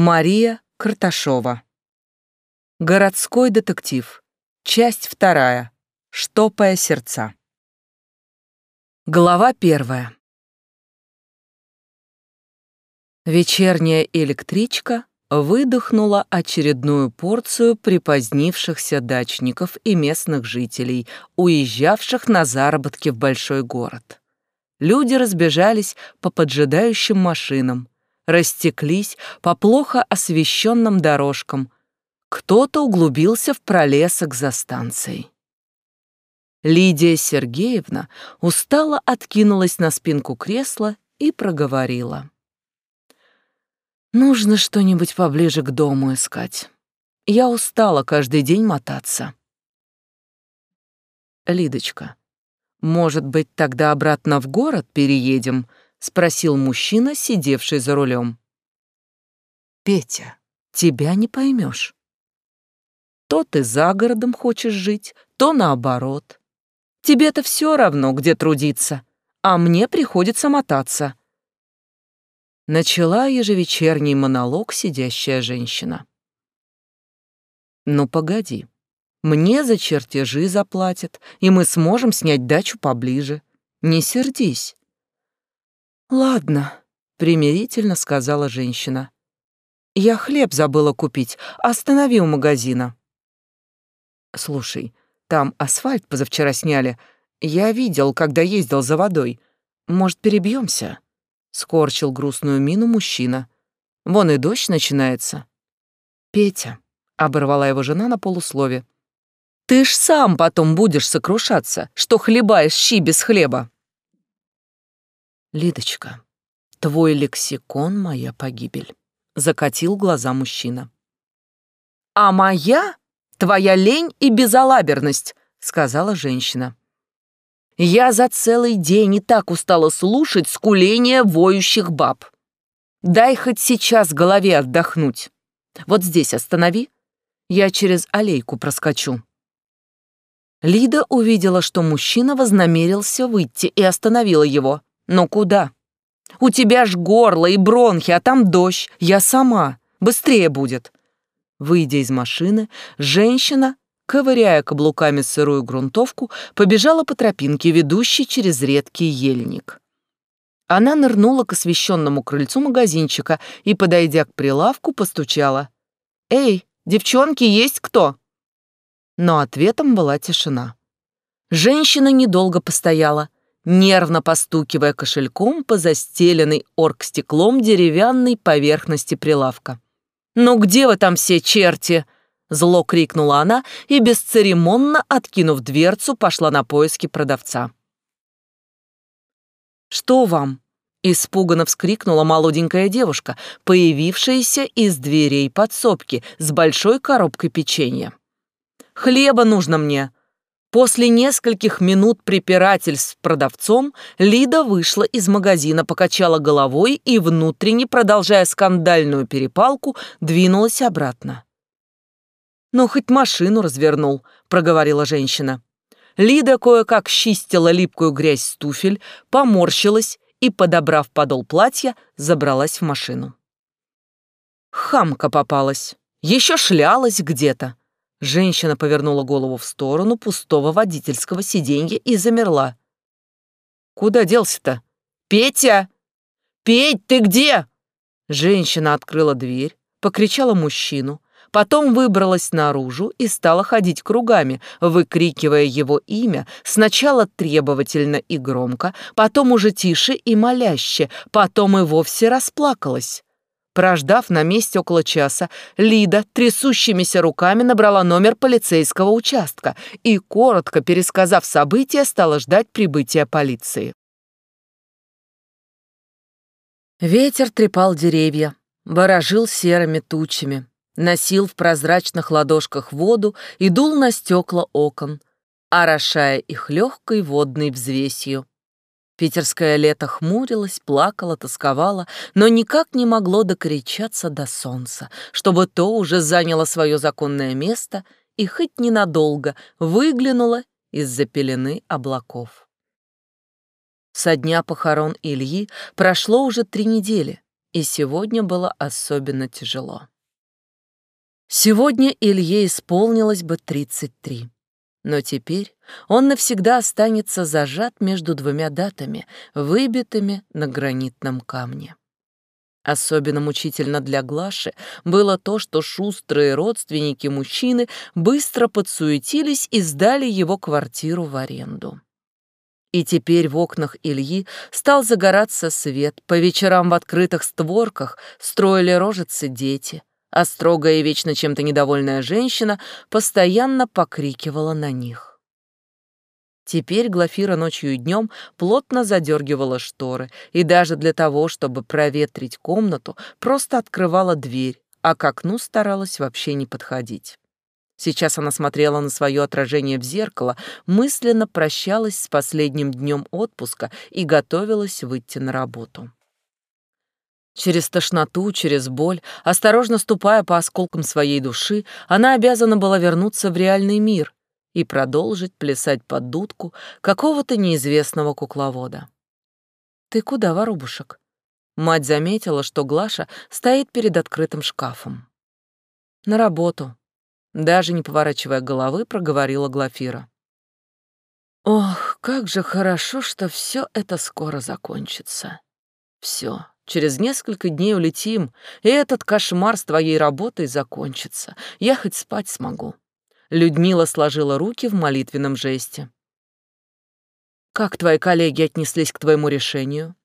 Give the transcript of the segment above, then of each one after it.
Мария Карташова. Городской детектив. Часть вторая. Штопая сердца. Глава первая. Вечерняя электричка выдохнула очередную порцию припозднившихся дачников и местных жителей, уезжавших на заработки в большой город. Люди разбежались по поджидающим машинам, растеклись по плохо освещенным дорожкам, кто-то углубился в пролесок за станцией. Лидия Сергеевна устало откинулась на спинку кресла и проговорила. Нужно что-нибудь поближе к дому искать. Я устала каждый день мотаться. Лидочка, может быть, тогда обратно в город переедем? Спросил мужчина, сидевший за рулем. Петя, тебя не поймешь. То ты за городом хочешь жить, то наоборот. Тебе-то все равно, где трудиться, а мне приходится мотаться. Начала ежевечерний монолог сидящая женщина. «Ну, погоди. Мне за чертежи заплатят, и мы сможем снять дачу поближе. Не сердись». «Ладно», — примирительно сказала женщина. «Я хлеб забыла купить. Останови у магазина». «Слушай, там асфальт позавчера сняли. Я видел, когда ездил за водой. Может, перебьемся? Скорчил грустную мину мужчина. Вон и дождь начинается. Петя, оборвала его жена на полуслове. Ты ж сам потом будешь сокрушаться, что хлебаешь щи без хлеба. Лидочка, твой лексикон — моя погибель. Закатил глаза мужчина. А моя — твоя лень и безалаберность, сказала женщина. Я за целый день и так устала слушать скуление воющих баб. Дай хоть сейчас голове отдохнуть. Вот здесь останови. Я через аллейку проскочу. Лида увидела, что мужчина вознамерился выйти и остановила его. Но куда? У тебя ж горло и бронхи, а там дождь. Я сама. Быстрее будет. Выйдя из машины, женщина ковыряя каблуками сырую грунтовку, побежала по тропинке, ведущей через редкий ельник. Она нырнула к освещенному крыльцу магазинчика и, подойдя к прилавку, постучала. «Эй, девчонки, есть кто?» Но ответом была тишина. Женщина недолго постояла, нервно постукивая кошельком по застеленной оргстеклом деревянной поверхности прилавка. «Ну где вы там все, черти?» Зло крикнула она и, бесцеремонно откинув дверцу, пошла на поиски продавца. «Что вам?» — испуганно вскрикнула молоденькая девушка, появившаяся из дверей подсобки с большой коробкой печенья. «Хлеба нужно мне!» После нескольких минут препирательств с продавцом Лида вышла из магазина, покачала головой и, внутренне продолжая скандальную перепалку, двинулась обратно. «Ну, хоть машину развернул», — проговорила женщина. Лида кое-как чистила липкую грязь с туфель, поморщилась и, подобрав подол платья, забралась в машину. Хамка попалась. Еще шлялась где-то. Женщина повернула голову в сторону пустого водительского сиденья и замерла. «Куда делся-то? Петя! Петь, ты где?» Женщина открыла дверь, покричала мужчину, Потом выбралась наружу и стала ходить кругами, выкрикивая его имя, сначала требовательно и громко, потом уже тише и моляще, потом и вовсе расплакалась. Прождав на месте около часа, Лида трясущимися руками набрала номер полицейского участка и, коротко пересказав события, стала ждать прибытия полиции. Ветер трепал деревья, ворожил серыми тучами, носил в прозрачных ладошках воду и дул на стекла окон, орошая их легкой водной взвесью. Питерское лето хмурилось, плакало, тосковало, но никак не могло докричаться до солнца, чтобы то уже заняло свое законное место и хоть ненадолго выглянуло из-за пелены облаков. Со дня похорон Ильи прошло уже три недели, и сегодня было особенно тяжело. Сегодня Илье исполнилось бы 33. Но теперь он навсегда останется зажат между двумя датами, выбитыми на гранитном камне. Особенно мучительно для Глаши было то, что шустрые родственники мужчины быстро подсуетились и сдали его квартиру в аренду. И теперь в окнах Ильи стал загораться свет, по вечерам в открытых створках строили рожицы дети, а строгая и вечно чем-то недовольная женщина постоянно покрикивала на них. Теперь Глафира ночью и днем плотно задергивала шторы и даже для того, чтобы проветрить комнату, просто открывала дверь, а к окну старалась вообще не подходить. Сейчас она смотрела на свое отражение в зеркало, мысленно прощалась с последним днем отпуска и готовилась выйти на работу. Через тошноту, через боль, осторожно ступая по осколкам своей души, она обязана была вернуться в реальный мир и продолжить плясать под дудку какого-то неизвестного кукловода. «Ты куда, воробушек?» Мать заметила, что Глаша стоит перед открытым шкафом. «На работу», даже не поворачивая головы, проговорила Глафира. Ох, как же хорошо, что все это скоро закончится. Все, через несколько дней улетим, и этот кошмар с твоей работой закончится. Я хоть спать смогу. Людмила сложила руки в молитвенном жесте. Как твои коллеги отнеслись к твоему решению?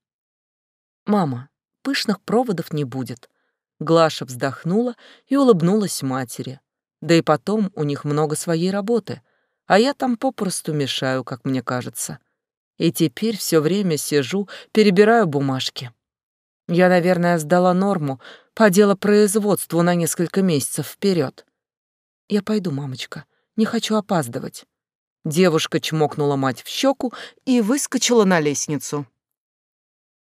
Мама, пышных проводов не будет. Глаша вздохнула и улыбнулась матери. Да и потом у них много своей работы, а я там попросту мешаю, как мне кажется. И теперь все время сижу, перебираю бумажки. Я, наверное, сдала норму по делопроизводству на несколько месяцев вперед. Я пойду, мамочка, не хочу опаздывать. Девушка чмокнула мать в щеку и выскочила на лестницу.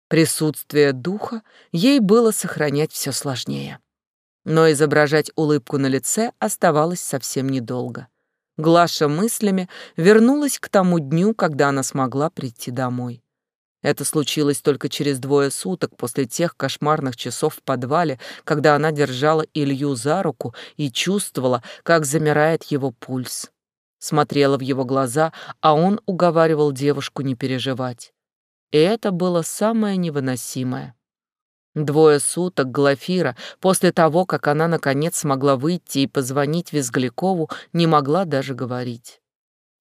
Присутствие духа ей было сохранять все сложнее. Но изображать улыбку на лице оставалось совсем недолго. Глаша мыслями вернулась к тому дню, когда она смогла прийти домой. Это случилось только через двое суток после тех кошмарных часов в подвале, когда она держала Илью за руку и чувствовала, как замирает его пульс. Смотрела в его глаза, а он уговаривал девушку не переживать. И это было самое невыносимое. Двое суток Глафира, после того, как она наконец смогла выйти и позвонить Визглякову, не могла даже говорить.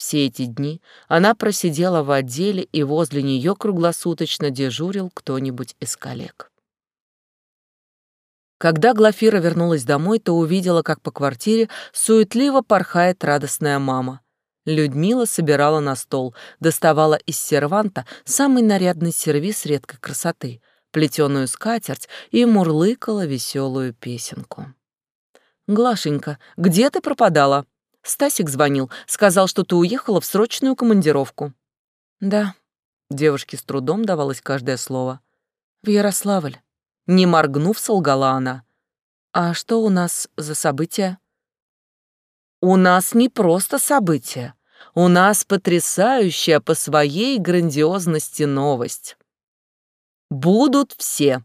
Все эти дни она просидела в отделе, и возле нее круглосуточно дежурил кто-нибудь из коллег. Когда Глафира вернулась домой, то увидела, как по квартире суетливо порхает радостная мама. Людмила собирала на стол, доставала из серванта самый нарядный сервиз редкой красоты — плетеную скатерть и мурлыкала веселую песенку. «Глашенька, где ты пропадала?» Стасик звонил, сказал, что ты уехала в срочную командировку. «Да», — девушке с трудом давалось каждое слово. «В Ярославль». Не моргнув, солгала она. «А что у нас за события?» «У нас не просто события. У нас потрясающая по своей грандиозности новость. Будут все.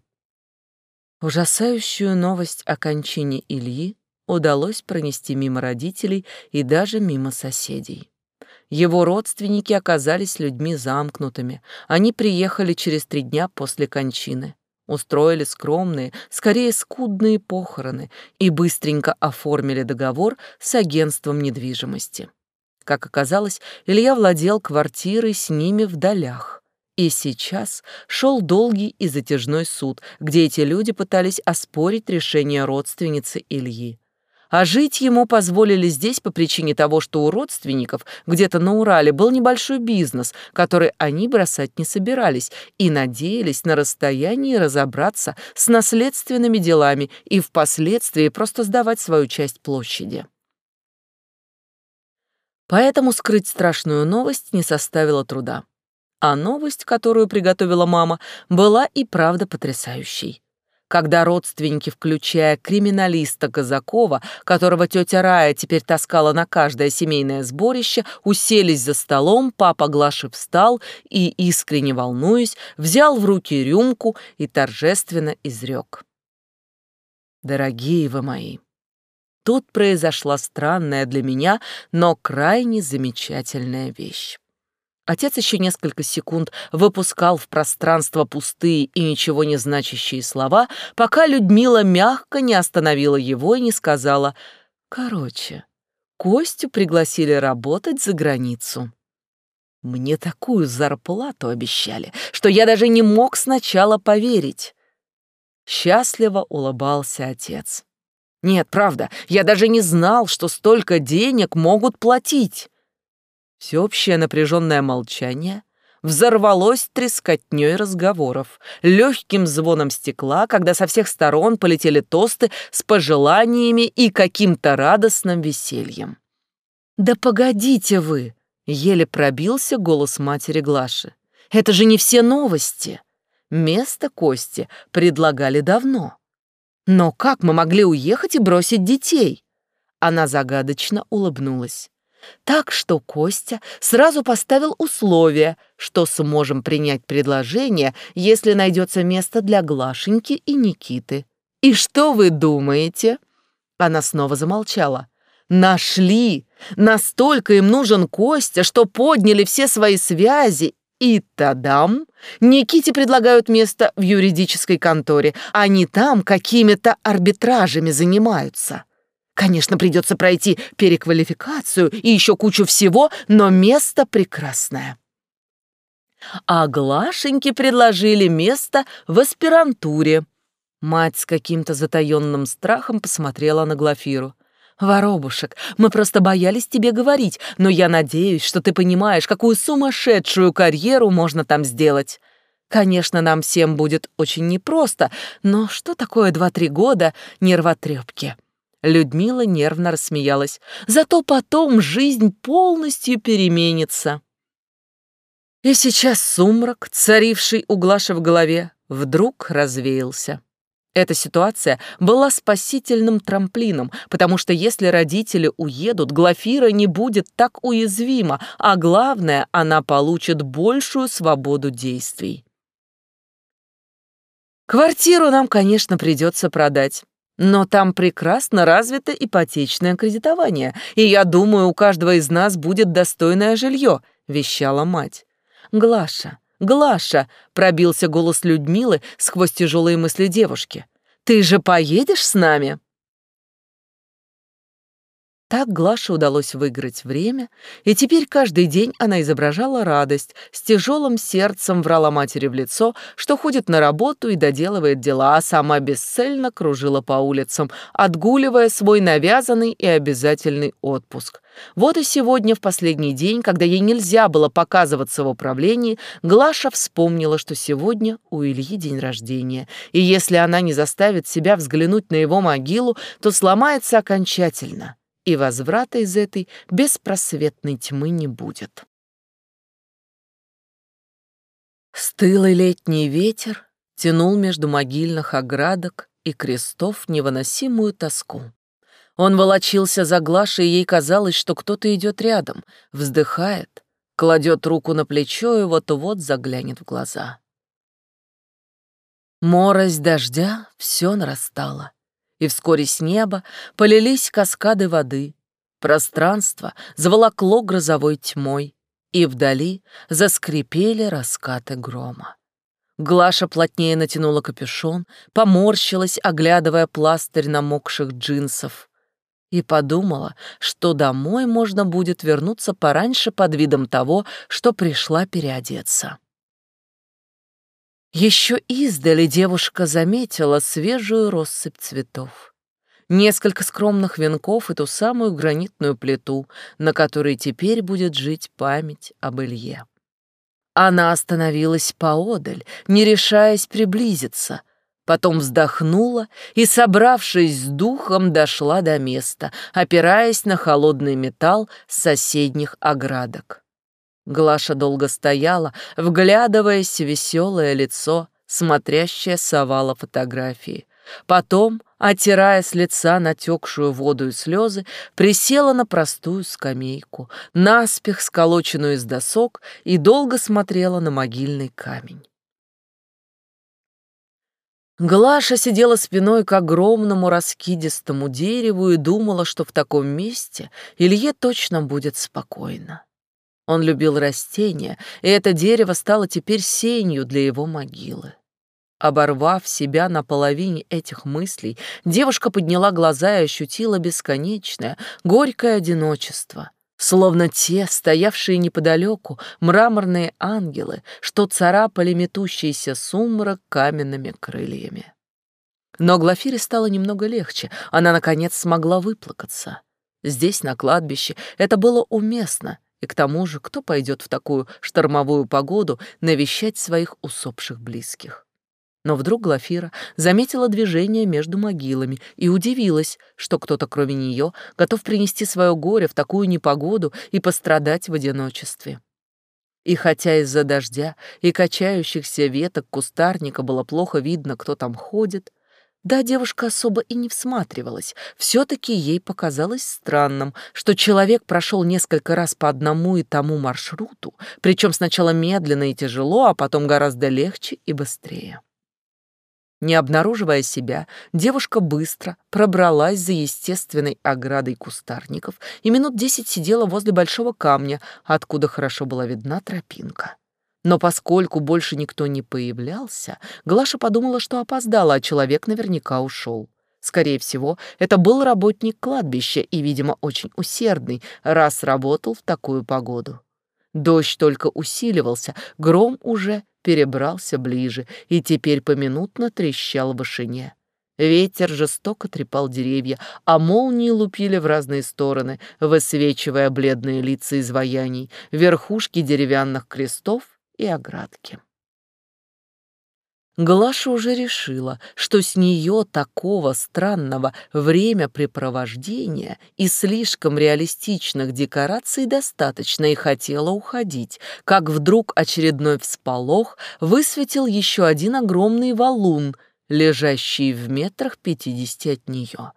Ужасающую новость о кончине Ильи удалось пронести мимо родителей и даже мимо соседей. Его родственники оказались людьми замкнутыми. Они приехали через три дня после кончины, устроили скромные, скорее скудные похороны и быстренько оформили договор с агентством недвижимости. Как оказалось, Илья владел квартирой с ними в долях. И сейчас шел долгий и затяжной суд, где эти люди пытались оспорить решение родственницы Ильи. А жить ему позволили здесь по причине того, что у родственников где-то на Урале был небольшой бизнес, который они бросать не собирались и надеялись на расстоянии разобраться с наследственными делами и впоследствии просто сдавать свою часть площади. Поэтому скрыть страшную новость не составило труда. А новость, которую приготовила мама, была и правда потрясающей. Когда родственники, включая криминалиста Казакова, которого тетя Рая теперь таскала на каждое семейное сборище, уселись за столом, папа Глаши встал и, искренне волнуясь, взял в руки рюмку и торжественно изрек. «Дорогие вы мои!» Тут произошла странная для меня, но крайне замечательная вещь. Отец еще несколько секунд выпускал в пространство пустые и ничего не значащие слова, пока Людмила мягко не остановила его и не сказала «Короче, Костю пригласили работать за границу». Мне такую зарплату обещали, что я даже не мог сначала поверить. Счастливо улыбался отец. Нет, правда, я даже не знал, что столько денег могут платить. Всеобщее напряженное молчание взорвалось трескотней разговоров, легким звоном стекла, когда со всех сторон полетели тосты с пожеланиями и каким-то радостным весельем. «Да погодите вы!» — еле пробился голос матери Глаши. «Это же не все новости!» Место Кости предлагали давно. Но как мы могли уехать и бросить детей? Она загадочно улыбнулась. Так что Костя сразу поставил условие, что сможем принять предложение, если найдется место для Глашеньки и Никиты. И что вы думаете? Она снова замолчала. Нашли! Настолько им нужен Костя, что подняли все свои связи и тадам! Никите предлагают место в юридической конторе. Они там какими-то арбитражами занимаются. Конечно, придется пройти переквалификацию и еще кучу всего, но место прекрасное. А Глашеньке предложили место в аспирантуре. Мать с каким-то затаённым страхом посмотрела на Глафиру. «Воробушек, мы просто боялись тебе говорить, но я надеюсь, что ты понимаешь, какую сумасшедшую карьеру можно там сделать. Конечно, нам всем будет очень непросто, но что такое два-три года нервотрепки?» Людмила нервно рассмеялась. «Зато потом жизнь полностью переменится». И сейчас сумрак, царивший у Глаши в голове, вдруг развеялся. Эта ситуация была спасительным трамплином, потому что если родители уедут, Глафира не будет так уязвима, а главное, она получит большую свободу действий. Квартиру нам, конечно, придется продать. Но там прекрасно развито ипотечное кредитование, и я думаю, у каждого из нас будет достойное жилье», — вещала мать. «Глаша, Глаша!» — пробился голос Людмилы сквозь тяжелые мысли девушки. «Ты же поедешь с нами?» Так Глаше удалось выиграть время, и теперь каждый день она изображала радость, с тяжелым сердцем врала матери в лицо, что ходит на работу и доделывает дела, а сама бесцельно кружила по улицам, отгуливая свой навязанный и обязательный отпуск. Вот и сегодня, в последний день, когда ей нельзя было показываться в управлении, Глаша вспомнила, что сегодня у Ильи день рождения, и если она не заставит себя взглянуть на его могилу, то сломается окончательно и возврата из этой беспросветной тьмы не будет. Стылый летний ветер тянул между могильных оградок и крестов невыносимую тоску. Он волочился за Глашей, и ей казалось, что кто-то идет рядом, вздыхает, кладет руку на плечо и вот-вот заглянет в глаза. Морось дождя все нарастала и вскоре с неба полились каскады воды. Пространство заволокло грозовой тьмой, и вдали заскрипели раскаты грома. Глаша плотнее натянула капюшон, поморщилась, оглядывая пластырь намокших джинсов, и подумала, что домой можно будет вернуться пораньше под видом того, что пришла переодеться. Еще издали девушка заметила свежую россыпь цветов. Несколько скромных венков и ту самую гранитную плиту, на которой теперь будет жить память об Илье. Она остановилась поодаль, не решаясь приблизиться, потом вздохнула и, собравшись с духом, дошла до места, опираясь на холодный металл соседних оградок. Глаша долго стояла, вглядываясь в веселое лицо смотрящая совала фотографии. Потом, отирая с лица натекшую воду и слезы, присела на простую скамейку, наспех сколоченную из досок, и долго смотрела на могильный камень. Глаша сидела спиной к огромному раскидистому дереву и думала, что в таком месте Илье точно будет спокойно. Он любил растения, и это дерево стало теперь сенью для его могилы. Оборвав себя на половине этих мыслей, девушка подняла глаза и ощутила бесконечное, горькое одиночество, словно те, стоявшие неподалеку, мраморные ангелы, что царапали метущийся сумрак каменными крыльями. Но Глафире стало немного легче, она, наконец, смогла выплакаться. Здесь, на кладбище, это было уместно, и к тому же, кто пойдет в такую штормовую погоду навещать своих усопших близких? Но вдруг Глафира заметила движение между могилами и удивилась, что кто-то кроме нее готов принести свое горе в такую непогоду и пострадать в одиночестве. И хотя из-за дождя и качающихся веток кустарника было плохо видно, кто там ходит, да, девушка особо и не всматривалась. Все-таки ей показалось странным, что человек прошел несколько раз по одному и тому маршруту, причем сначала медленно и тяжело, а потом гораздо легче и быстрее. Не обнаруживая себя, девушка быстро пробралась за естественной оградой кустарников и минут десять сидела возле большого камня, откуда хорошо была видна тропинка. Но поскольку больше никто не появлялся, Глаша подумала, что опоздала, а человек наверняка ушел. Скорее всего, это был работник кладбища и, видимо, очень усердный, раз работал в такую погоду. Дождь только усиливался, гром уже перебрался ближе и теперь поминутно трещал в вышине. Ветер жестоко трепал деревья, а молнии лупили в разные стороны, высвечивая бледные лица изваяний, верхушки деревянных крестов и оградки. Глаша уже решила, что с нее такого странного времяпрепровождения и слишком реалистичных декораций достаточно и хотела уходить, как вдруг очередной всполох высветил еще один огромный валун, лежащий в метрах пятидесяти от нее.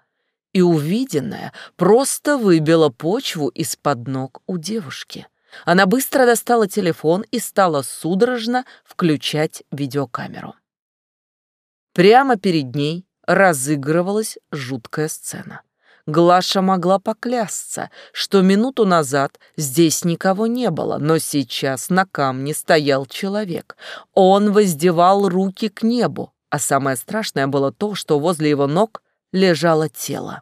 И увиденное просто выбило почву из-под ног у девушки. Она быстро достала телефон и стала судорожно включать видеокамеру. Прямо перед ней разыгрывалась жуткая сцена. Глаша могла поклясться, что минуту назад здесь никого не было, но сейчас на камне стоял человек. Он воздевал руки к небу, а самое страшное было то, что возле его ног лежало тело.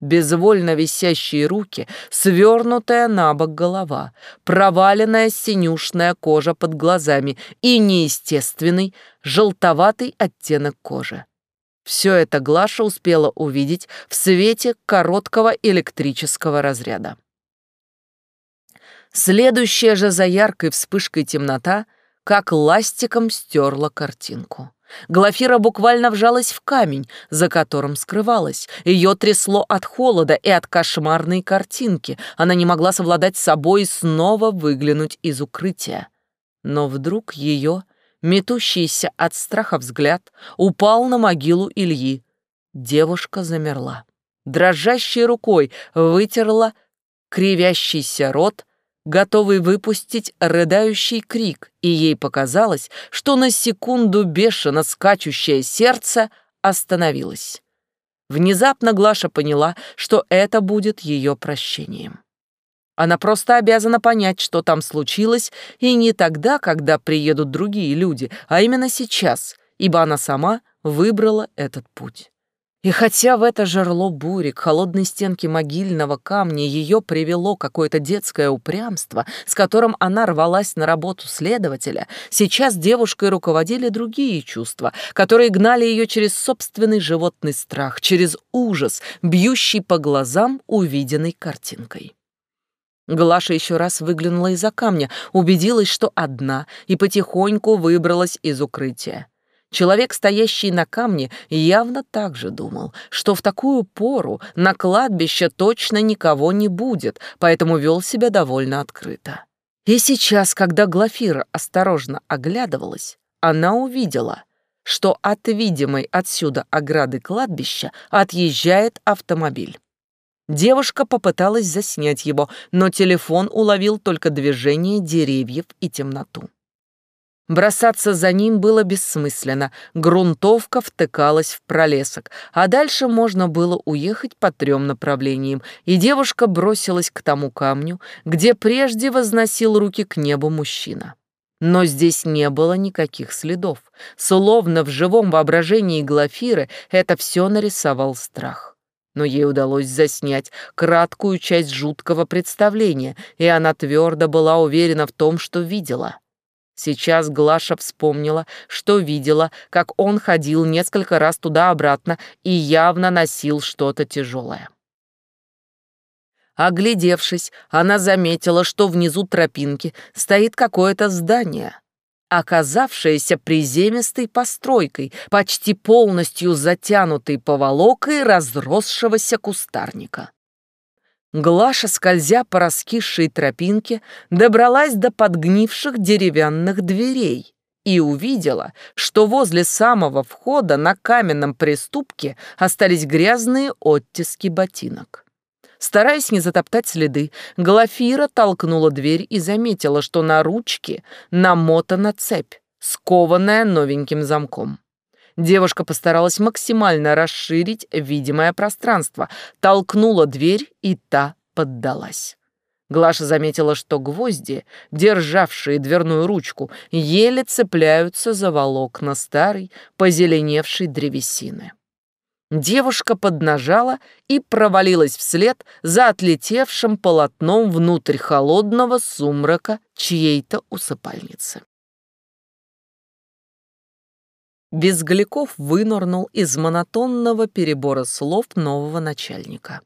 Безвольно висящие руки, свернутая на бок голова, проваленная синюшная кожа под глазами и неестественный желтоватый оттенок кожи. Все это Глаша успела увидеть в свете короткого электрического разряда. Следующая же за яркой вспышкой темнота как ластиком стерла картинку. Глафира буквально вжалась в камень, за которым скрывалась. Ее трясло от холода и от кошмарной картинки. Она не могла совладать с собой и снова выглянуть из укрытия. Но вдруг ее, метущийся от страха взгляд, упал на могилу Ильи. Девушка замерла. Дрожащей рукой вытерла кривящийся рот готовый выпустить рыдающий крик, и ей показалось, что на секунду бешено скачущее сердце остановилось. Внезапно Глаша поняла, что это будет ее прощением. Она просто обязана понять, что там случилось, и не тогда, когда приедут другие люди, а именно сейчас, ибо она сама выбрала этот путь. И хотя в это жерло бури, к холодной стенке могильного камня ее привело какое-то детское упрямство, с которым она рвалась на работу следователя, сейчас девушкой руководили другие чувства, которые гнали ее через собственный животный страх, через ужас, бьющий по глазам увиденной картинкой. Глаша еще раз выглянула из-за камня, убедилась, что одна, и потихоньку выбралась из укрытия. Человек, стоящий на камне, явно так же думал, что в такую пору на кладбище точно никого не будет, поэтому вел себя довольно открыто. И сейчас, когда Глафира осторожно оглядывалась, она увидела, что от видимой отсюда ограды кладбища отъезжает автомобиль. Девушка попыталась заснять его, но телефон уловил только движение деревьев и темноту. Бросаться за ним было бессмысленно, грунтовка втыкалась в пролесок, а дальше можно было уехать по трем направлениям, и девушка бросилась к тому камню, где прежде возносил руки к небу мужчина. Но здесь не было никаких следов. Словно в живом воображении Глафиры это все нарисовал страх. Но ей удалось заснять краткую часть жуткого представления, и она твердо была уверена в том, что видела. Сейчас Глаша вспомнила, что видела, как он ходил несколько раз туда-обратно и явно носил что-то тяжелое. Оглядевшись, она заметила, что внизу тропинки стоит какое-то здание, оказавшееся приземистой постройкой, почти полностью затянутой поволокой разросшегося кустарника. Глаша, скользя по раскисшей тропинке, добралась до подгнивших деревянных дверей и увидела, что возле самого входа на каменном приступке остались грязные оттиски ботинок. Стараясь не затоптать следы, Глафира толкнула дверь и заметила, что на ручке намотана цепь, скованная новеньким замком. Девушка постаралась максимально расширить видимое пространство, толкнула дверь, и та поддалась. Глаша заметила, что гвозди, державшие дверную ручку, еле цепляются за волокна старой, позеленевшей древесины. Девушка поднажала и провалилась вслед за отлетевшим полотном внутрь холодного сумрака чьей-то усыпальницы. Безгляков вынырнул из монотонного перебора слов нового начальника.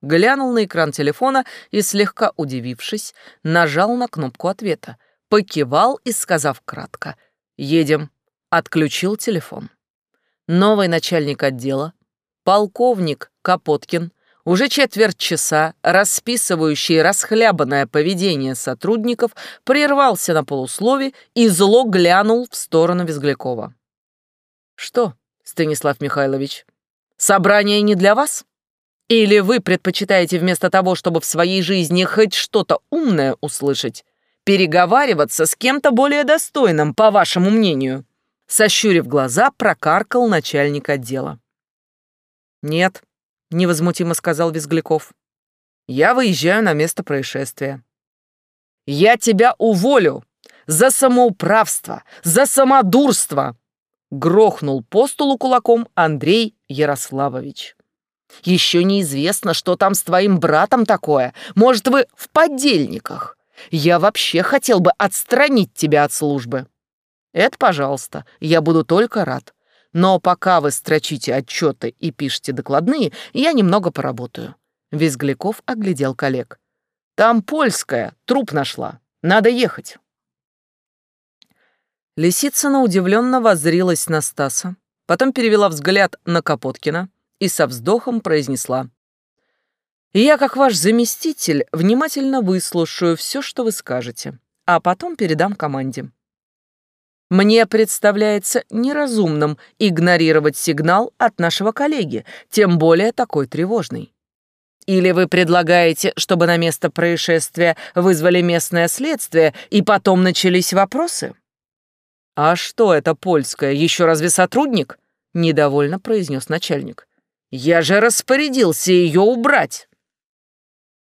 Глянул на экран телефона и, слегка удивившись, нажал на кнопку ответа, покивал и, сказав кратко «Едем», отключил телефон. Новый начальник отдела, полковник Капоткин, уже четверть часа расписывающий расхлябанное поведение сотрудников, прервался на полуслове и зло глянул в сторону Визглякова. «Что, Станислав Михайлович, собрание не для вас? Или вы предпочитаете вместо того, чтобы в своей жизни хоть что-то умное услышать, переговариваться с кем-то более достойным, по вашему мнению?» Сощурив глаза, прокаркал начальник отдела. «Нет», — невозмутимо сказал Визгляков. «Я выезжаю на место происшествия». «Я тебя уволю! За самоуправство! За самодурство!» Грохнул по столу кулаком Андрей Ярославович. «Еще неизвестно, что там с твоим братом такое. Может, вы в подельниках? Я вообще хотел бы отстранить тебя от службы». «Это пожалуйста, я буду только рад. Но пока вы строчите отчеты и пишете докладные, я немного поработаю». Визгляков оглядел коллег. «Там польская, труп нашла. Надо ехать». Лисицына удивленно воззрилась на Стаса, потом перевела взгляд на Капоткина и со вздохом произнесла. «Я, как ваш заместитель, внимательно выслушаю все, что вы скажете, а потом передам команде. Мне представляется неразумным игнорировать сигнал от нашего коллеги, тем более такой тревожный. Или вы предлагаете, чтобы на место происшествия вызвали местное следствие и потом начались вопросы? А что это польское, еще разве сотрудник? Недовольно произнес начальник. Я же распорядился ее убрать.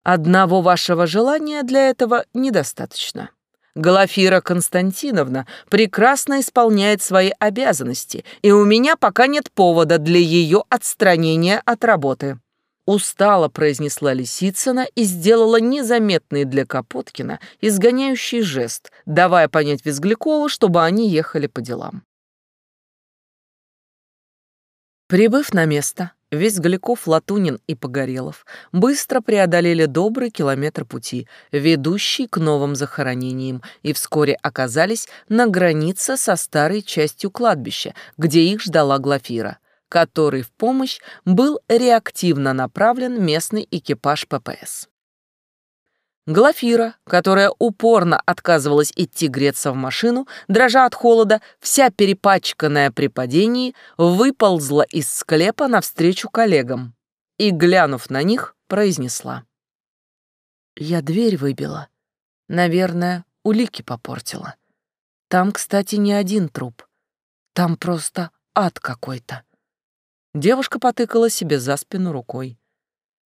Одного вашего желания для этого недостаточно. Глафира Константиновна прекрасно исполняет свои обязанности, и у меня пока нет повода для ее отстранения от работы». Устало произнесла Лисицына и сделала незаметный для Капоткина изгоняющий жест, давая понять Визглякову, чтобы они ехали по делам. Прибыв на место, Весь Гляков, Латунин и Погорелов быстро преодолели добрый километр пути, ведущий к новым захоронениям, и вскоре оказались на границе со старой частью кладбища, где их ждала Глафира, который в помощь был реактивно направлен местный экипаж ППС. Глафира, которая упорно отказывалась идти греться в машину, дрожа от холода, вся перепачканная при падении, выползла из склепа навстречу коллегам и, глянув на них, произнесла. «Я дверь выбила. Наверное, улики попортила. Там, кстати, не один труп. Там просто ад какой-то». Девушка потыкала себе за спину рукой.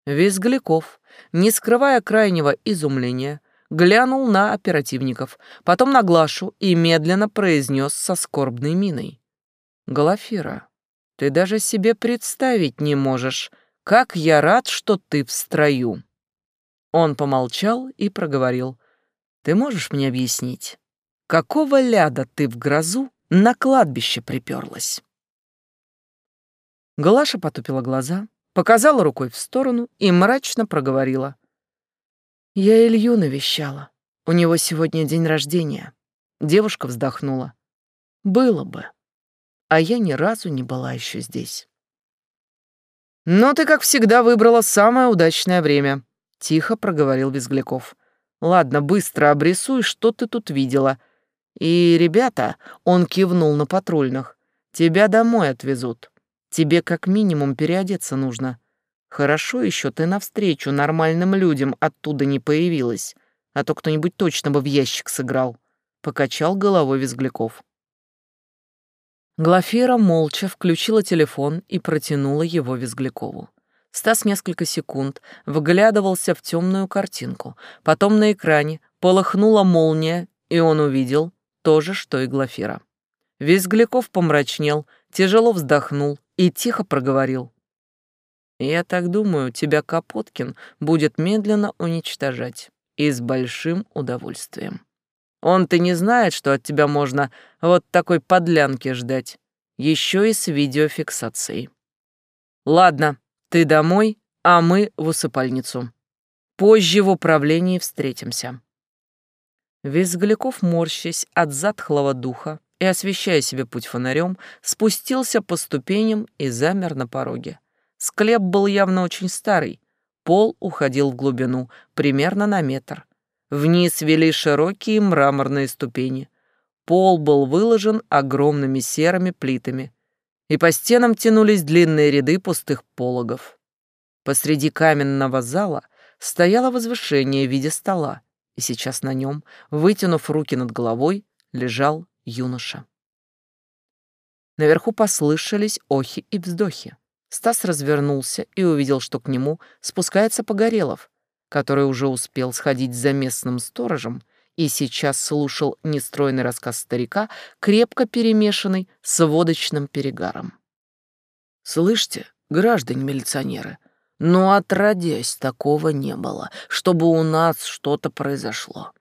Визгляков, не скрывая крайнего изумления, глянул на оперативников, потом на Глашу и медленно произнес со скорбной миной. «Глафира, ты даже себе представить не можешь, как я рад, что ты в строю». Он помолчал и проговорил. «Ты можешь мне объяснить, какого ляда ты в грозу на кладбище приперлась?» Глаша потупила глаза, показала рукой в сторону и мрачно проговорила. «Я Илью навещала. У него сегодня день рождения». Девушка вздохнула. «Было бы. А я ни разу не была еще здесь». «Но ты, как всегда, выбрала самое удачное время», — тихо проговорил Безгляков. «Ладно, быстро обрисуй, что ты тут видела. И, ребята, — он кивнул на патрульных, — тебя домой отвезут. Тебе как минимум переодеться нужно. Хорошо еще ты навстречу нормальным людям оттуда не появилась, а то кто-нибудь точно бы в ящик сыграл. Покачал головой Визгляков. Глафира молча включила телефон и протянула его Визглякову. Стас несколько секунд вглядывался в темную картинку. Потом на экране полыхнула молния, и он увидел то же, что и Глафира. Визгляков помрачнел, тяжело вздохнул и тихо проговорил. «Я так думаю, тебя Капоткин будет медленно уничтожать и с большим удовольствием. Он-то не знает, что от тебя можно вот такой подлянки ждать, еще и с видеофиксацией. Ладно, ты домой, а мы в усыпальницу. Позже в управлении встретимся». Визгляков, морщась от затхлого духа, и, освещая себе путь фонарем, спустился по ступеням и замер на пороге. Склеп был явно очень старый, пол уходил в глубину, примерно на метр. Вниз вели широкие мраморные ступени. Пол был выложен огромными серыми плитами, и по стенам тянулись длинные ряды пустых пологов. Посреди каменного зала стояло возвышение в виде стола, и сейчас на нем, вытянув руки над головой, лежал юноша. Наверху послышались охи и вздохи. Стас развернулся и увидел, что к нему спускается Погорелов, который уже успел сходить за местным сторожем и сейчас слушал нестройный рассказ старика, крепко перемешанный с водочным перегаром. «Слышите, граждане милиционеры, ну отродясь такого не было, чтобы у нас что-то произошло.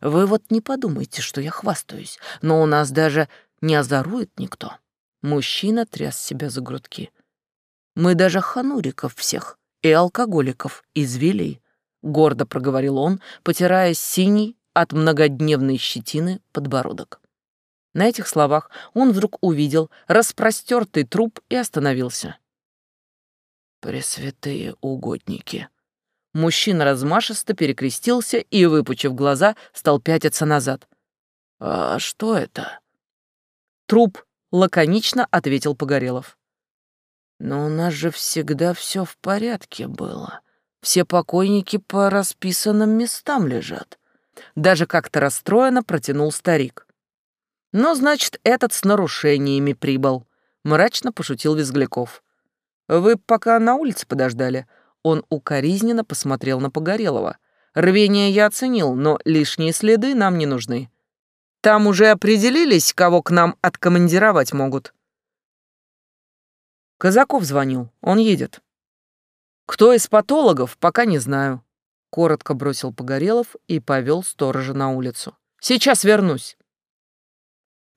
Вы вот не подумайте, что я хвастаюсь, но у нас даже не озорует никто. Мужчина тряс себя за грудки. Мы даже хануриков всех и алкоголиков извели, гордо проговорил он, потирая синий от многодневной щетины подбородок. На этих словах он вдруг увидел распростертый труп и остановился. «Пресвятые угодники!» Мужчина размашисто перекрестился и, выпучив глаза, стал пятиться назад. «А что это?» «Труп», — лаконично ответил Погорелов. «Но у нас же всегда все в порядке было. Все покойники по расписанным местам лежат». Даже как-то расстроенно протянул старик. «Ну, значит, этот с нарушениями прибыл», — мрачно пошутил Визгляков. «Вы пока на улице подождали, он укоризненно посмотрел на Погорелова. «Рвение я оценил, но лишние следы нам не нужны. Там уже определились, кого к нам откомандировать могут». Казаков звонил, он едет. «Кто из патологов, пока не знаю», — коротко бросил Погорелов и повел сторожа на улицу. «Сейчас вернусь».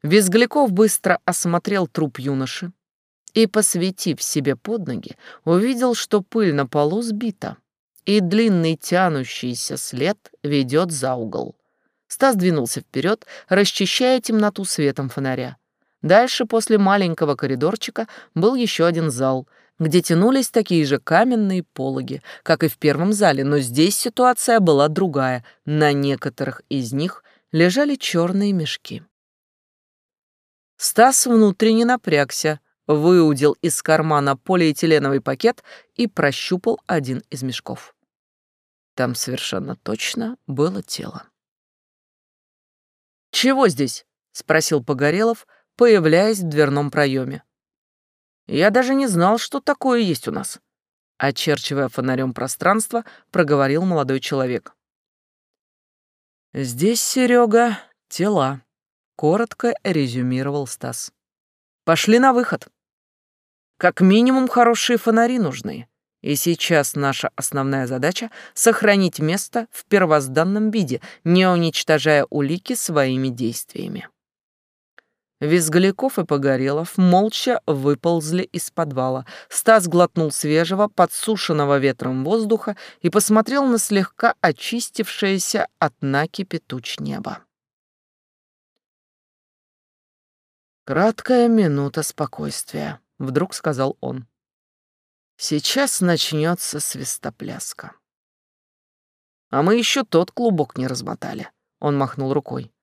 Визгляков быстро осмотрел труп юноши, и, посветив себе под ноги, увидел, что пыль на полу сбита, и длинный тянущийся след ведет за угол. Стас двинулся вперед, расчищая темноту светом фонаря. Дальше, после маленького коридорчика, был еще один зал, где тянулись такие же каменные пологи, как и в первом зале, но здесь ситуация была другая. На некоторых из них лежали черные мешки. Стас внутренне напрягся, выудил из кармана полиэтиленовый пакет и прощупал один из мешков. Там совершенно точно было тело. «Чего здесь?» — спросил Погорелов, появляясь в дверном проеме. «Я даже не знал, что такое есть у нас», — очерчивая фонарем пространство, проговорил молодой человек. «Здесь, Серега, тела», — коротко резюмировал Стас. «Пошли на выход. Как минимум хорошие фонари нужны, и сейчас наша основная задача — сохранить место в первозданном виде, не уничтожая улики своими действиями». Визгляков и Погорелов молча выползли из подвала. Стас глотнул свежего, подсушенного ветром воздуха и посмотрел на слегка очистившееся от накипи туч небо. «Краткая минута спокойствия», — вдруг сказал он. «Сейчас начнется свистопляска». «А мы еще тот клубок не размотали», — он махнул рукой.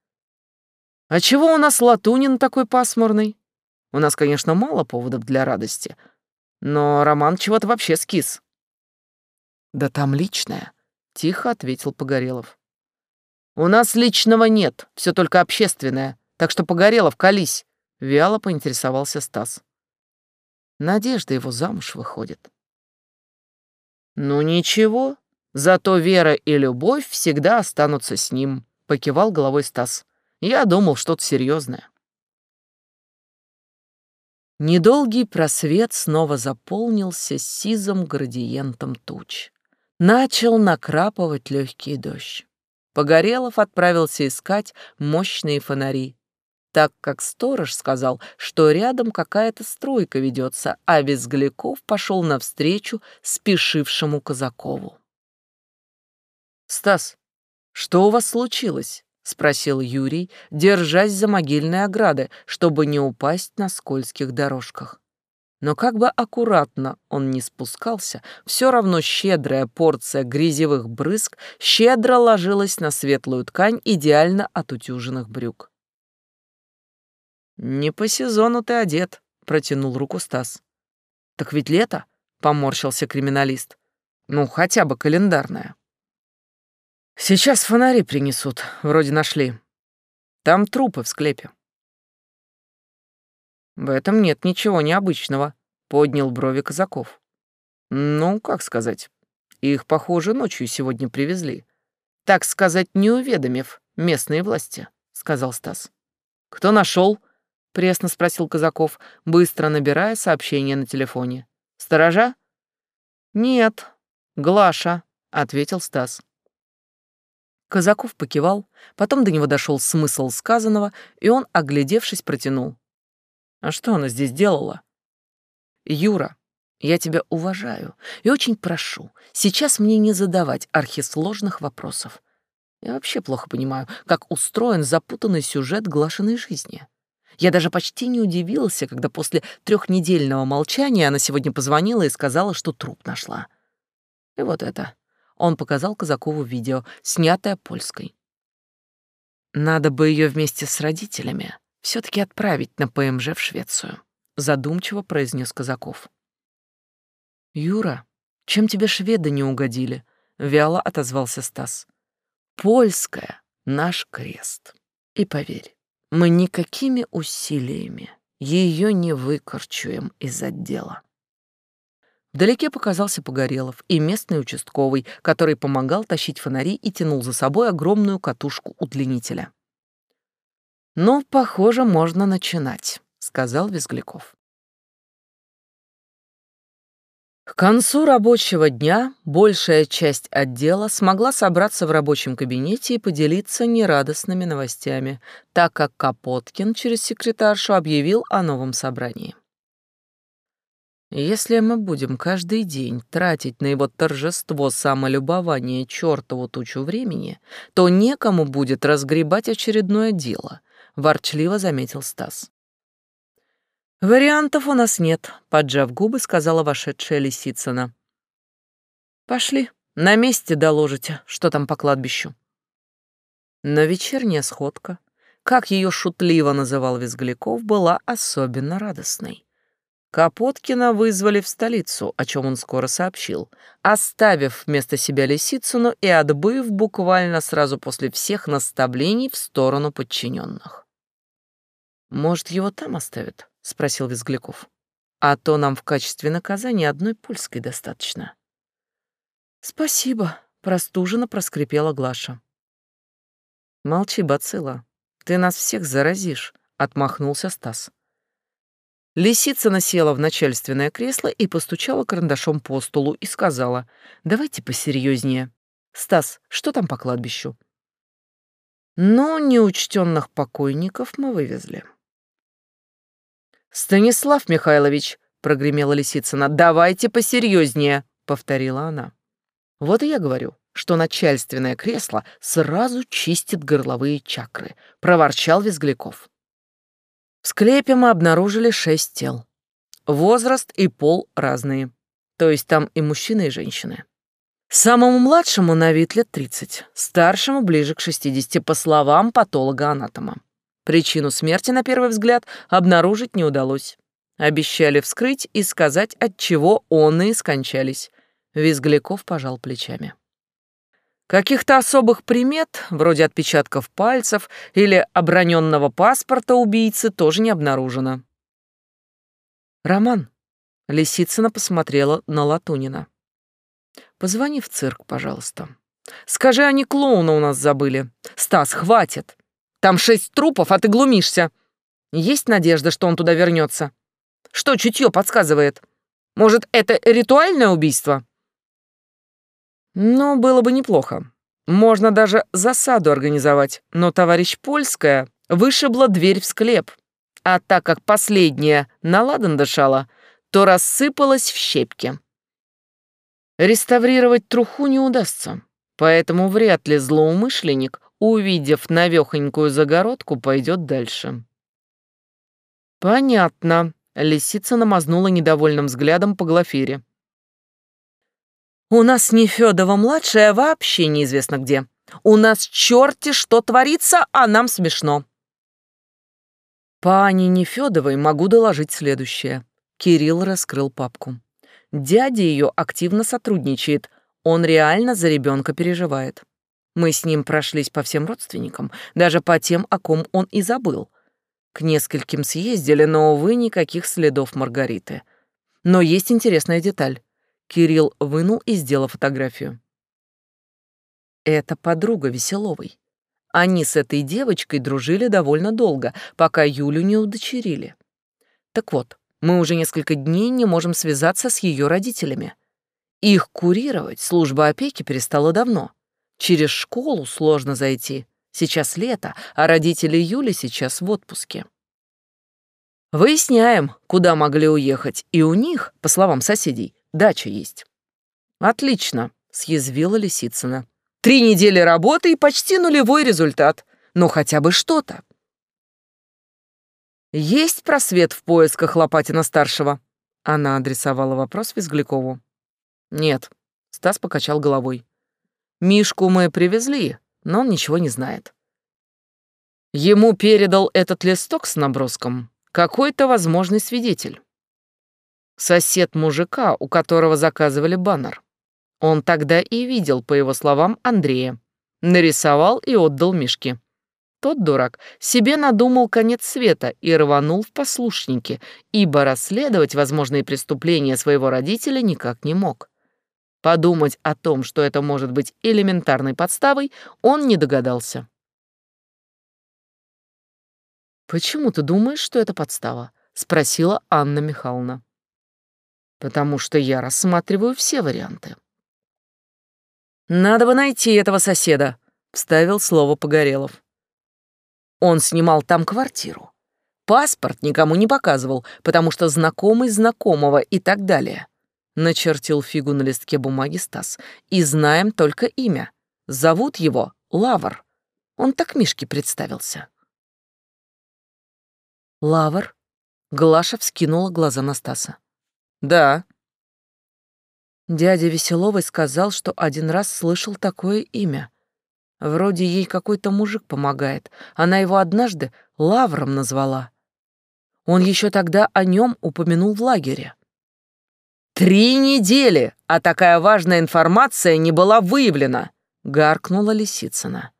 А чего у нас Латунин такой пасмурный? У нас, конечно, мало поводов для радости, но Роман чего-то вообще скис. Да там личное, тихо ответил Погорелов. У нас личного нет, все только общественное, так что Погорелов, колись, вяло поинтересовался Стас. Надежда его замуж выходит. Ну ничего, зато вера и любовь всегда останутся с ним, покивал головой Стас. Я думал, что-то серьезное. Недолгий просвет снова заполнился сизым градиентом туч. Начал накрапывать легкий дождь. Погорелов отправился искать мощные фонари, так как сторож сказал, что рядом какая-то стройка ведется, а Безгляков пошел навстречу спешившему Казакову. «Стас, что у вас случилось?» — спросил Юрий, держась за могильные ограды, чтобы не упасть на скользких дорожках. Но как бы аккуратно он ни спускался, все равно щедрая порция грязевых брызг щедро ложилась на светлую ткань идеально отутюженных брюк. «Не по сезону ты одет», — протянул руку Стас. «Так ведь лето», — поморщился криминалист. «Ну, хотя бы календарное». Сейчас фонари принесут, вроде нашли. Там трупы в склепе. В этом нет ничего необычного, поднял брови Казаков. Ну, как сказать, их, похоже, ночью сегодня привезли. Так сказать, не уведомив местные власти, сказал Стас. Кто нашел? Пресно спросил Казаков, быстро набирая сообщение на телефоне. Сторожа? Нет, Глаша, ответил Стас. Казаков покивал, потом до него дошел смысл сказанного, и он, оглядевшись, протянул. «А что она здесь делала?» «Юра, я тебя уважаю и очень прошу, сейчас мне не задавать архисложных вопросов. Я вообще плохо понимаю, как устроен запутанный сюжет глашенной жизни. Я даже почти не удивился, когда после трехнедельного молчания она сегодня позвонила и сказала, что труп нашла. И вот это он показал Казакову видео, снятое польской. Надо бы ее вместе с родителями все таки отправить на ПМЖ в Швецию, задумчиво произнес Казаков. Юра, чем тебе шведы не угодили? вяло отозвался Стас. Польская наш крест. И поверь, мы никакими усилиями ее не выкорчуем из отдела. Вдалеке показался Погорелов и местный участковый, который помогал тащить фонари и тянул за собой огромную катушку удлинителя. «Ну, похоже, можно начинать», — сказал Визгляков. К концу рабочего дня большая часть отдела смогла собраться в рабочем кабинете и поделиться нерадостными новостями, так как Капоткин через секретаршу объявил о новом собрании. Если мы будем каждый день тратить на его торжество самолюбование чертову тучу времени, то некому будет разгребать очередное дело, ворчливо заметил Стас. «Вариантов у нас нет», — поджав губы, сказала вошедшая Лисицына. «Пошли, на месте доложите, что там по кладбищу». Но вечерняя сходка, как ее шутливо называл Визгляков, была особенно радостной. Капоткина вызвали в столицу, о чем он скоро сообщил, оставив вместо себя Лисицыну и отбыв буквально сразу после всех наставлений в сторону подчиненных. «Может, его там оставят?» — спросил Визгляков. «А то нам в качестве наказания одной польской достаточно». «Спасибо», — простуженно проскрипела Глаша. «Молчи, бацилла, ты нас всех заразишь», — отмахнулся Стас. Лисица села в начальственное кресло и постучала карандашом по столу и сказала, «Давайте посерьезнее. Стас, что там по кладбищу?» «Ну, неучтенных покойников мы вывезли». «Станислав Михайлович», — прогремела Лисицына, «давайте посерьезнее», — повторила она. «Вот и я говорю, что начальственное кресло сразу чистит горловые чакры», — проворчал Визгляков. В склепе мы обнаружили шесть тел. Возраст и пол разные. То есть там и мужчины, и женщины. Самому младшему на вид лет 30, старшему ближе к 60, по словам патолога-анатома. Причину смерти, на первый взгляд, обнаружить не удалось. Обещали вскрыть и сказать, от чего он и скончались. Визгляков пожал плечами. Каких-то особых примет, вроде отпечатков пальцев или оброненного паспорта убийцы, тоже не обнаружено. «Роман», — Лисицына посмотрела на Латунина. «Позвони в цирк, пожалуйста. Скажи, они клоуна у нас забыли. Стас, хватит. Там шесть трупов, а ты глумишься. Есть надежда, что он туда вернется? Что чутье подсказывает? Может, это ритуальное убийство?» Ну, было бы неплохо. Можно даже засаду организовать, но товарищ Польская вышибла дверь в склеп. А так как последняя на ладан дышала, то рассыпалась в щепки. Реставрировать труху не удастся, поэтому вряд ли злоумышленник, увидев навехонькую загородку, пойдет дальше. «Понятно», — лисица намазнула недовольным взглядом по Глафире. У нас не Фёдова-младшая вообще неизвестно где. У нас черти что творится, а нам смешно. По Ане могу доложить следующее. Кирилл раскрыл папку. Дядя ее активно сотрудничает. Он реально за ребенка переживает. Мы с ним прошлись по всем родственникам, даже по тем, о ком он и забыл. К нескольким съездили, но, увы, никаких следов Маргариты. Но есть интересная деталь. Кирилл вынул и сделал фотографию. Это подруга Веселовой. Они с этой девочкой дружили довольно долго, пока Юлю не удочерили. Так вот, мы уже несколько дней не можем связаться с ее родителями. Их курировать служба опеки перестала давно. Через школу сложно зайти. Сейчас лето, а родители Юли сейчас в отпуске. Выясняем, куда могли уехать, и у них, по словам соседей, Дача есть». «Отлично», — съязвила Лисицына. «Три недели работы и почти нулевой результат. Но хотя бы что-то». «Есть просвет в поисках Лопатина-старшего?» Она адресовала вопрос Визглякову. «Нет», — Стас покачал головой. «Мишку мы привезли, но он ничего не знает. Ему передал этот листок с наброском какой-то возможный свидетель сосед мужика, у которого заказывали баннер. Он тогда и видел, по его словам, Андрея. Нарисовал и отдал Мишке. Тот дурак себе надумал конец света и рванул в послушники, ибо расследовать возможные преступления своего родителя никак не мог. Подумать о том, что это может быть элементарной подставой, он не догадался. «Почему ты думаешь, что это подстава?» — спросила Анна Михайловна потому что я рассматриваю все варианты. «Надо бы найти этого соседа», — вставил слово Погорелов. Он снимал там квартиру. Паспорт никому не показывал, потому что знакомый знакомого и так далее. Начертил фигу на листке бумаги Стас. И знаем только имя. Зовут его Лавр. Он так Мишке представился. Лавр? Глаша вскинула глаза на Стаса. «Да». Дядя Веселовой сказал, что один раз слышал такое имя. Вроде ей какой-то мужик помогает. Она его однажды Лавром назвала. Он еще тогда о нем упомянул в лагере. «Три недели, а такая важная информация не была выявлена!» — гаркнула Лисицына.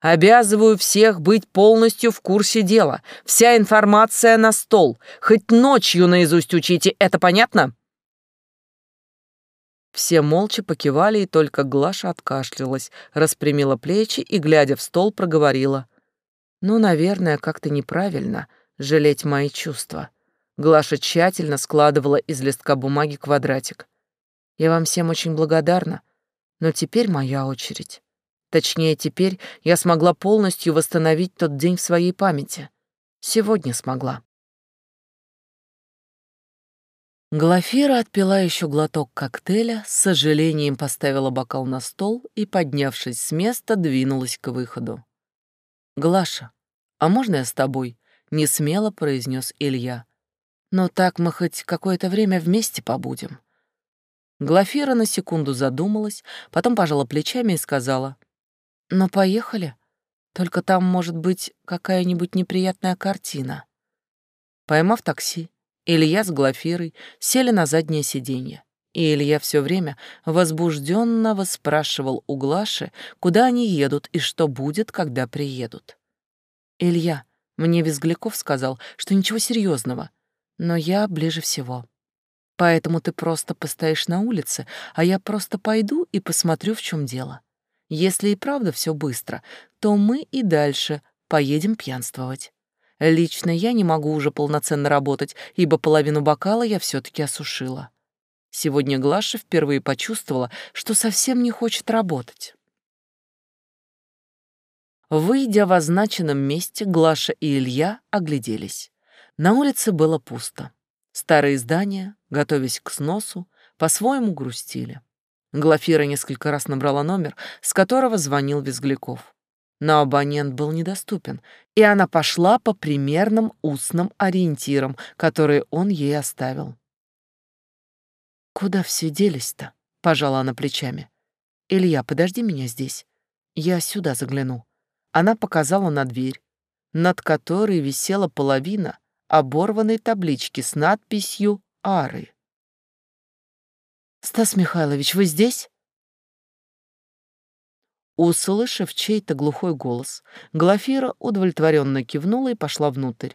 «Обязываю всех быть полностью в курсе дела. Вся информация на стол. Хоть ночью наизусть учите, это понятно?» Все молча покивали, и только Глаша откашлялась, распрямила плечи и, глядя в стол, проговорила. «Ну, наверное, как-то неправильно жалеть мои чувства». Глаша тщательно складывала из листка бумаги квадратик. «Я вам всем очень благодарна, но теперь моя очередь. Точнее, теперь я смогла полностью восстановить тот день в своей памяти. Сегодня смогла». Глафира отпила еще глоток коктейля, с сожалением поставила бокал на стол и, поднявшись с места, двинулась к выходу. «Глаша, а можно я с тобой?» — несмело произнес Илья. «Но так мы хоть какое-то время вместе побудем». Глафира на секунду задумалась, потом пожала плечами и сказала. «Ну, поехали. Только там может быть какая-нибудь неприятная картина». Поймав такси, Илья с Глафирой сели на заднее сиденье. И Илья все время возбужденно выспрашивал у Глаши, куда они едут и что будет, когда приедут. «Илья, мне Визгляков сказал, что ничего серьезного, но я ближе всего. Поэтому ты просто постоишь на улице, а я просто пойду и посмотрю, в чем дело. Если и правда все быстро, то мы и дальше поедем пьянствовать. Лично я не могу уже полноценно работать, ибо половину бокала я все-таки осушила. Сегодня Глаша впервые почувствовала, что совсем не хочет работать. Выйдя в означенном месте, Глаша и Илья огляделись. На улице было пусто. Старые здания, готовясь к сносу, по-своему грустили. Глафира несколько раз набрала номер, с которого звонил Визгляков но абонент был недоступен, и она пошла по примерным устным ориентирам, которые он ей оставил. «Куда все делись-то?» — пожала она плечами. «Илья, подожди меня здесь. Я сюда загляну». Она показала на дверь, над которой висела половина оборванной таблички с надписью «Ары». «Стас Михайлович, вы здесь?» Услышав чей-то глухой голос, Глафира удовлетворенно кивнула и пошла внутрь.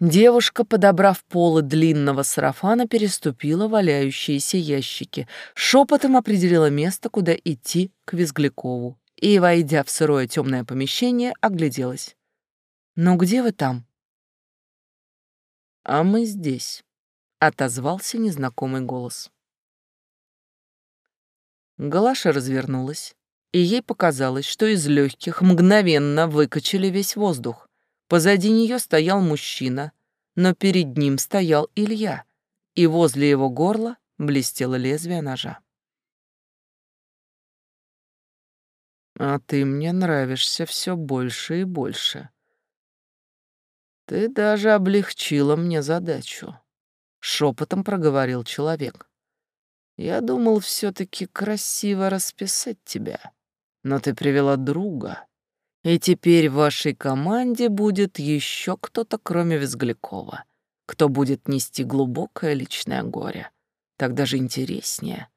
Девушка, подобрав полы длинного сарафана, переступила валяющиеся ящики, шепотом определила место, куда идти к Визглякову, и, войдя в сырое темное помещение, огляделась. «Ну где вы там?» «А мы здесь», — отозвался незнакомый голос. Галаша развернулась и ей показалось, что из легких мгновенно выкачали весь воздух. Позади нее стоял мужчина, но перед ним стоял Илья, и возле его горла блестело лезвие ножа. «А ты мне нравишься все больше и больше. Ты даже облегчила мне задачу», — шепотом проговорил человек. «Я думал все-таки красиво расписать тебя» но ты привела друга, и теперь в вашей команде будет еще кто-то, кроме Визглякова, кто будет нести глубокое личное горе. Так даже интереснее.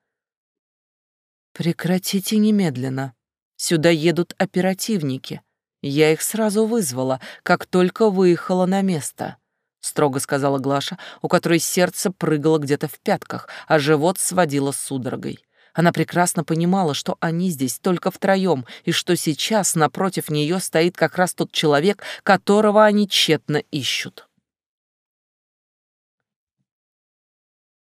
Прекратите немедленно. Сюда едут оперативники. Я их сразу вызвала, как только выехала на место. Строго сказала Глаша, у которой сердце прыгало где-то в пятках, а живот сводило судорогой. Она прекрасно понимала, что они здесь только втроем, и что сейчас напротив нее стоит как раз тот человек, которого они тщетно ищут.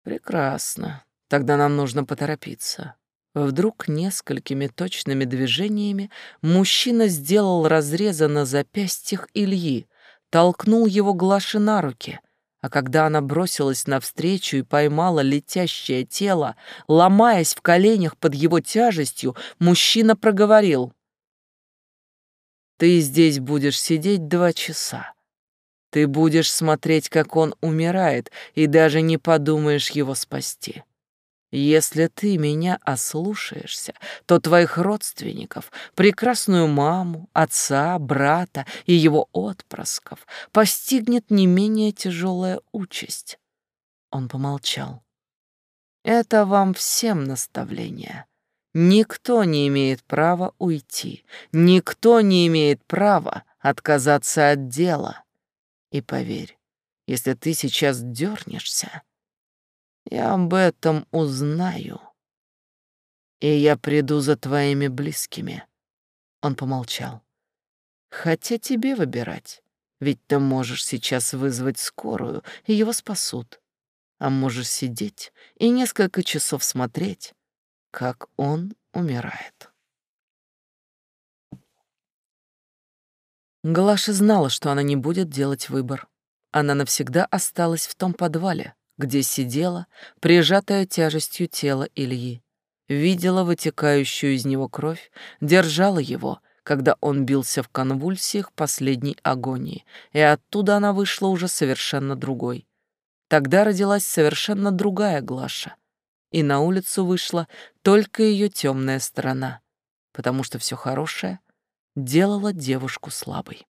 Прекрасно. Тогда нам нужно поторопиться. Вдруг несколькими точными движениями мужчина сделал разрезы на запястьях Ильи, толкнул его Глаши на руки, а когда она бросилась навстречу и поймала летящее тело, ломаясь в коленях под его тяжестью, мужчина проговорил. «Ты здесь будешь сидеть два часа. Ты будешь смотреть, как он умирает, и даже не подумаешь его спасти. Если ты меня ослушаешься, то твоих родственников, прекрасную маму, отца, брата и его отпрысков постигнет не менее тяжелая участь. Он помолчал. Это вам всем наставление. Никто не имеет права уйти, никто не имеет права отказаться от дела. И поверь, если ты сейчас дернешься, я об этом узнаю. И я приду за твоими близкими. Он помолчал. Хотя тебе выбирать, ведь ты можешь сейчас вызвать скорую, и его спасут. А можешь сидеть и несколько часов смотреть, как он умирает. Глаша знала, что она не будет делать выбор. Она навсегда осталась в том подвале, где сидела, прижатая тяжестью тела Ильи. Видела вытекающую из него кровь, держала его, когда он бился в конвульсиях последней агонии, и оттуда она вышла уже совершенно другой. Тогда родилась совершенно другая Глаша, и на улицу вышла только ее темная сторона, потому что все хорошее делало девушку слабой.